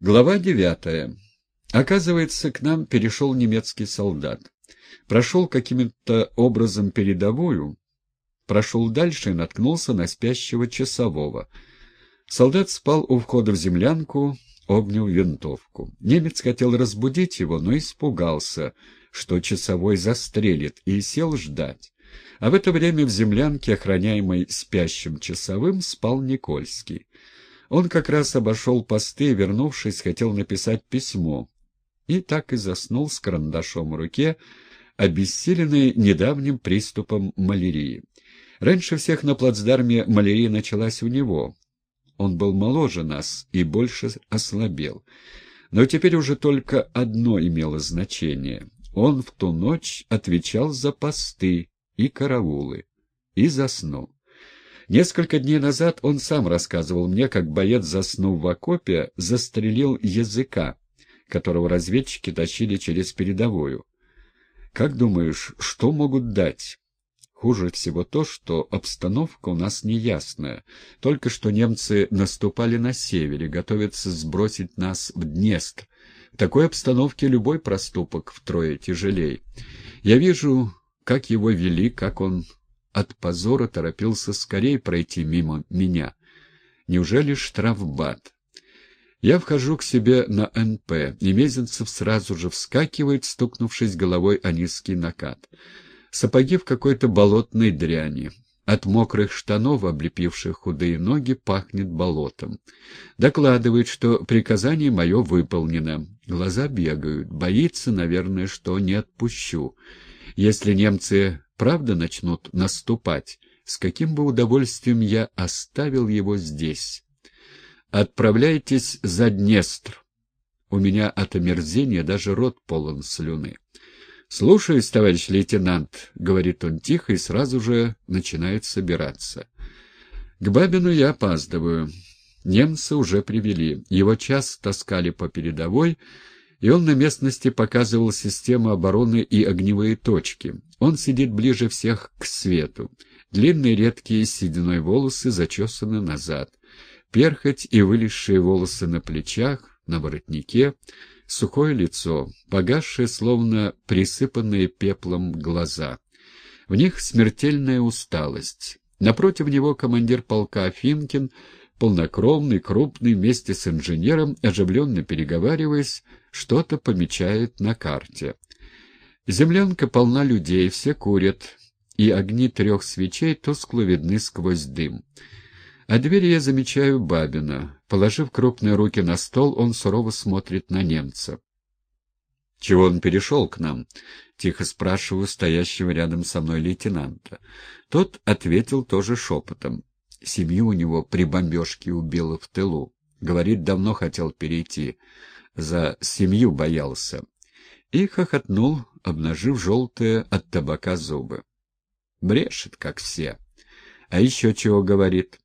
Глава девятая. Оказывается, к нам перешел немецкий солдат. Прошел каким-то образом передовую, прошел дальше и наткнулся на спящего часового. Солдат спал у входа в землянку, обнял винтовку. Немец хотел разбудить его, но испугался, что часовой застрелит, и сел ждать. А в это время в землянке, охраняемой спящим часовым, спал Никольский. Он как раз обошел посты, вернувшись, хотел написать письмо. И так и заснул с карандашом в руке, обессиленный недавним приступом малярии. Раньше всех на плацдарме малярия началась у него. Он был моложе нас и больше ослабел. Но теперь уже только одно имело значение. Он в ту ночь отвечал за посты и караулы и заснул. Несколько дней назад он сам рассказывал мне, как боец, заснув в окопе, застрелил языка, которого разведчики тащили через передовую. Как думаешь, что могут дать? Хуже всего то, что обстановка у нас неясная. Только что немцы наступали на севере, готовятся сбросить нас в Днестр. В такой обстановке любой проступок втрое тяжелей. Я вижу, как его вели, как он от позора торопился скорее пройти мимо меня. Неужели штрафбат? Я вхожу к себе на НП, и Мезенцев сразу же вскакивает, стукнувшись головой о низкий накат. Сапоги в какой-то болотной дряни. От мокрых штанов, облепивших худые ноги, пахнет болотом. Докладывает, что приказание мое выполнено. Глаза бегают. Боится, наверное, что не отпущу. Если немцы правда начнут наступать, с каким бы удовольствием я оставил его здесь. Отправляйтесь за Днестр. У меня от омерзения даже рот полон слюны. «Слушаюсь, товарищ лейтенант», — говорит он тихо и сразу же начинает собираться. К Бабину я опаздываю. Немцы уже привели. Его час таскали по передовой, и он на местности показывал систему обороны и огневые точки. Он сидит ближе всех к свету. Длинные редкие сединой волосы зачесаны назад. Перхоть и вылезшие волосы на плечах, на воротнике, сухое лицо, погасшие, словно присыпанные пеплом глаза. В них смертельная усталость. Напротив него командир полка Афинкин — полнокровный, крупный, вместе с инженером, оживленно переговариваясь, что-то помечает на карте. Землянка полна людей, все курят, и огни трех свечей тускло видны сквозь дым. А двери я замечаю Бабина. Положив крупные руки на стол, он сурово смотрит на немца. — Чего он перешел к нам? — тихо спрашиваю стоящего рядом со мной лейтенанта. Тот ответил тоже шепотом. Семью у него при бомбежке убило в тылу. Говорит, давно хотел перейти. За семью боялся. И хохотнул, обнажив желтые от табака зубы. Брешет, как все. А еще чего говорит?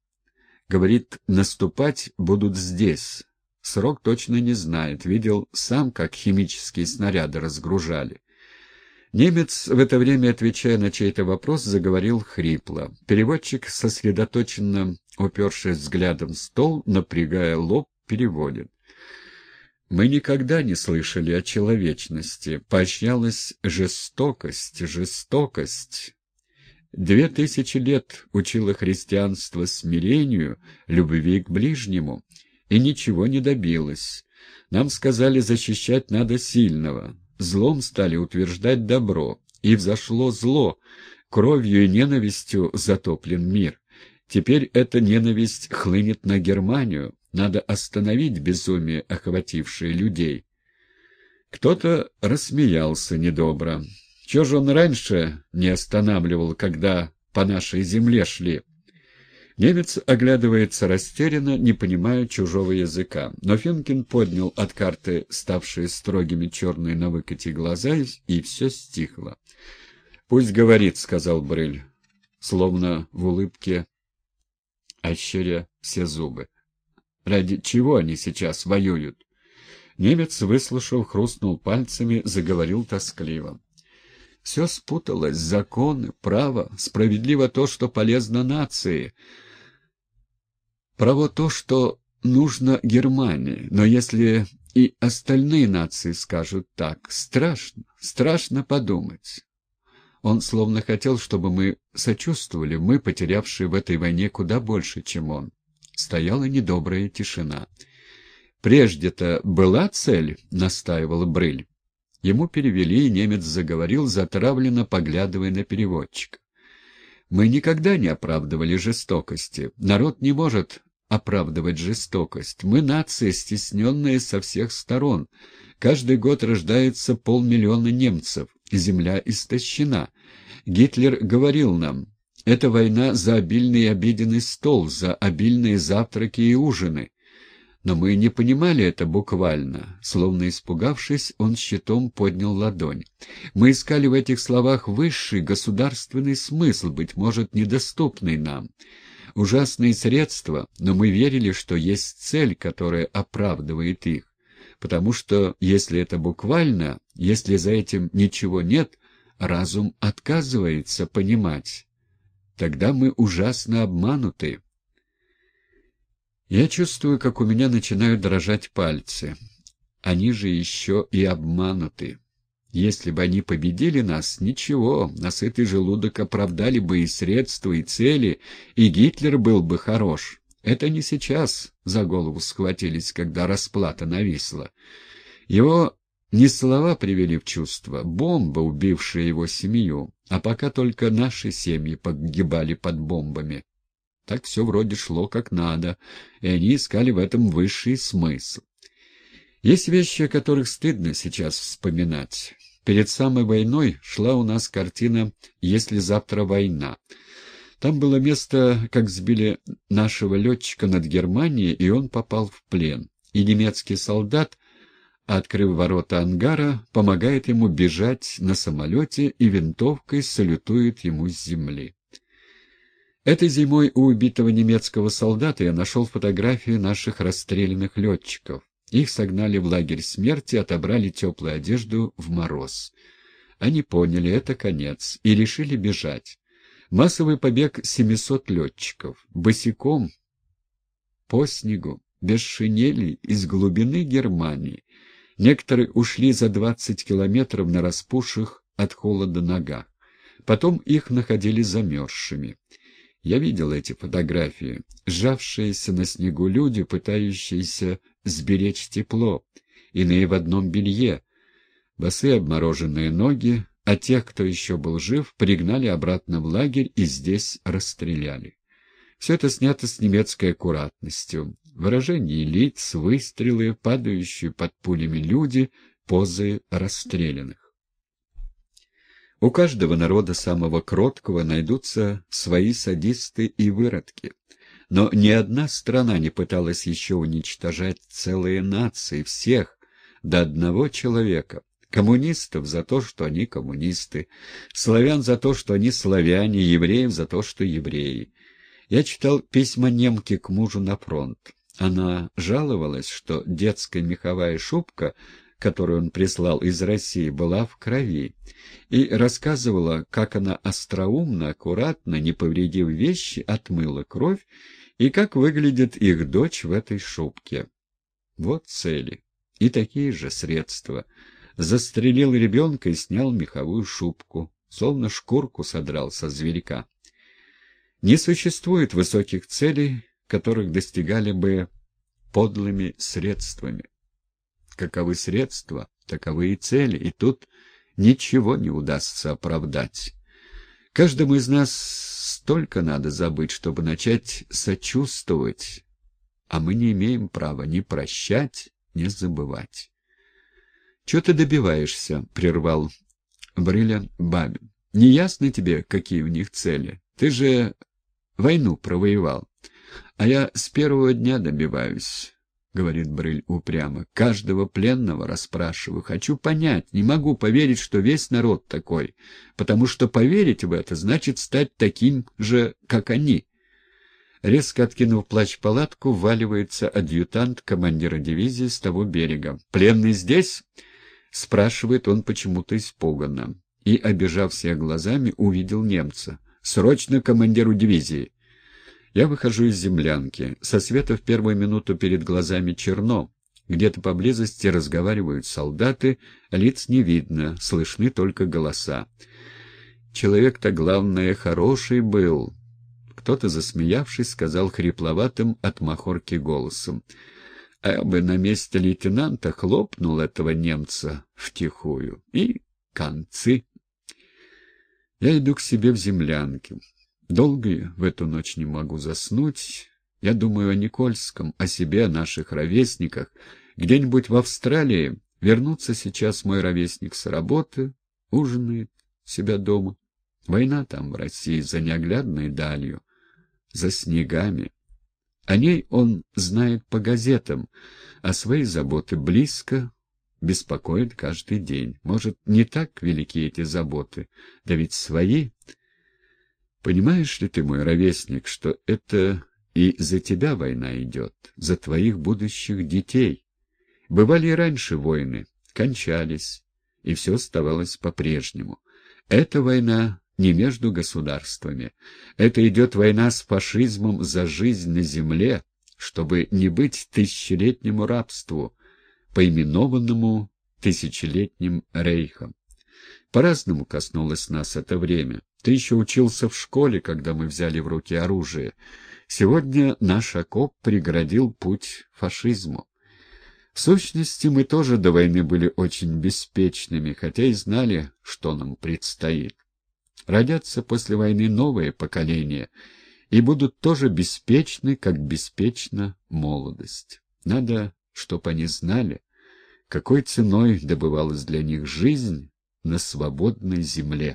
Говорит, наступать будут здесь. Срок точно не знает. Видел сам, как химические снаряды разгружали. Немец, в это время, отвечая на чей-то вопрос, заговорил хрипло. Переводчик, сосредоточенно упершись взглядом в стол, напрягая лоб, переводит. Мы никогда не слышали о человечности. Поощрялась жестокость, жестокость. Две тысячи лет учило христианство смирению, любви к ближнему, и ничего не добилось. Нам сказали, защищать надо сильного. Злом стали утверждать добро, и взошло зло, кровью и ненавистью затоплен мир. Теперь эта ненависть хлынет на Германию, надо остановить безумие, охватившее людей. Кто-то рассмеялся недобро. Чего же он раньше не останавливал, когда по нашей земле шли? Немец оглядывается растерянно, не понимая чужого языка. Но Финкин поднял от карты ставшие строгими черные на выкате глаза, и все стихло. «Пусть говорит», — сказал Брыль, словно в улыбке ощеря все зубы. «Ради чего они сейчас воюют?» Немец, выслушав, хрустнул пальцами, заговорил тоскливо. Все спуталось, законы, право, справедливо то, что полезно нации. Право то, что нужно Германии, но если и остальные нации скажут так, страшно, страшно подумать. Он словно хотел, чтобы мы сочувствовали, мы, потерявшие в этой войне куда больше, чем он. Стояла недобрая тишина. «Прежде-то была цель?» — настаивал Брыль. Ему перевели, и немец заговорил, затравленно поглядывая на переводчика. «Мы никогда не оправдывали жестокости. Народ не может оправдывать жестокость. Мы нация, стесненная со всех сторон. Каждый год рождается полмиллиона немцев. Земля истощена. Гитлер говорил нам, это война за обильный обеденный стол, за обильные завтраки и ужины. Но мы не понимали это буквально. Словно испугавшись, он щитом поднял ладонь. Мы искали в этих словах высший государственный смысл, быть может, недоступный нам. Ужасные средства, но мы верили, что есть цель, которая оправдывает их. Потому что, если это буквально, если за этим ничего нет, разум отказывается понимать. Тогда мы ужасно обмануты. Я чувствую, как у меня начинают дрожать пальцы. Они же еще и обмануты. Если бы они победили нас, ничего, насытый желудок оправдали бы и средства, и цели, и Гитлер был бы хорош. Это не сейчас за голову схватились, когда расплата нависла. Его не слова привели в чувство, бомба, убившая его семью, а пока только наши семьи погибали под бомбами. Так все вроде шло как надо, и они искали в этом высший смысл. Есть вещи, о которых стыдно сейчас вспоминать. Перед самой войной шла у нас картина «Если завтра война». Там было место, как сбили нашего летчика над Германией, и он попал в плен. И немецкий солдат, открыв ворота ангара, помогает ему бежать на самолете и винтовкой салютует ему с земли. Этой зимой у убитого немецкого солдата я нашел фотографии наших расстрелянных летчиков. Их согнали в лагерь смерти, отобрали теплую одежду в мороз. Они поняли, это конец, и решили бежать. Массовый побег 700 летчиков. Босиком, по снегу, без шинели, из глубины Германии. Некоторые ушли за 20 километров на распухших от холода ногах. Потом их находили замерзшими. Я видел эти фотографии. Сжавшиеся на снегу люди, пытающиеся сберечь тепло, иные в одном белье, босые обмороженные ноги, а тех, кто еще был жив, пригнали обратно в лагерь и здесь расстреляли. Все это снято с немецкой аккуратностью. Выражение лиц, выстрелы, падающие под пулями люди, позы расстрелянных. У каждого народа самого кроткого найдутся свои садисты и выродки. Но ни одна страна не пыталась еще уничтожать целые нации, всех, до одного человека. Коммунистов за то, что они коммунисты, славян за то, что они славяне, евреев за то, что евреи. Я читал письма немки к мужу на фронт. Она жаловалась, что детская меховая шубка которую он прислал из России, была в крови, и рассказывала, как она остроумно, аккуратно, не повредив вещи, отмыла кровь, и как выглядит их дочь в этой шубке. Вот цели. И такие же средства. Застрелил ребенка и снял меховую шубку, словно шкурку содрал со зверька. Не существует высоких целей, которых достигали бы подлыми средствами. Каковы средства, таковы и цели, и тут ничего не удастся оправдать. Каждому из нас столько надо забыть, чтобы начать сочувствовать, а мы не имеем права ни прощать, ни забывать. — Чего ты добиваешься? — прервал Бриля Бабин. — Не ясно тебе, какие у них цели? Ты же войну провоевал. А я с первого дня добиваюсь. — говорит Брыль упрямо. — Каждого пленного расспрашиваю. Хочу понять. Не могу поверить, что весь народ такой. Потому что поверить в это значит стать таким же, как они. Резко откинув плащ-палатку, вваливается адъютант командира дивизии с того берега. «Пленный здесь?» — спрашивает он почему-то испуганно. И, обижав всех глазами, увидел немца. «Срочно командиру дивизии!» Я выхожу из землянки. Со света в первую минуту перед глазами черно. Где-то поблизости разговаривают солдаты, лиц не видно, слышны только голоса. Человек-то, главное, хороший был. Кто-то, засмеявшись, сказал хрипловатым от махорки голосом. А я бы на месте лейтенанта хлопнул этого немца втихую. И концы. Я иду к себе в землянке. Долго в эту ночь не могу заснуть. Я думаю о Никольском, о себе, о наших ровесниках. Где-нибудь в Австралии вернуться сейчас мой ровесник с работы, ужинает себя дома. Война там в России за неоглядной далью, за снегами. О ней он знает по газетам, а свои заботы близко, беспокоит каждый день. Может, не так велики эти заботы, да ведь свои. Понимаешь ли ты, мой ровесник, что это и за тебя война идет, за твоих будущих детей? Бывали и раньше войны, кончались, и все оставалось по-прежнему. Эта война не между государствами. Это идет война с фашизмом за жизнь на земле, чтобы не быть тысячелетнему рабству, поименованному тысячелетним рейхом. По-разному коснулось нас это время. Ты еще учился в школе, когда мы взяли в руки оружие. Сегодня наш окоп преградил путь фашизму. В сущности, мы тоже до войны были очень беспечными, хотя и знали, что нам предстоит. Родятся после войны новые поколения и будут тоже беспечны, как беспечна молодость. Надо, чтоб они знали, какой ценой добывалась для них жизнь на свободной земле.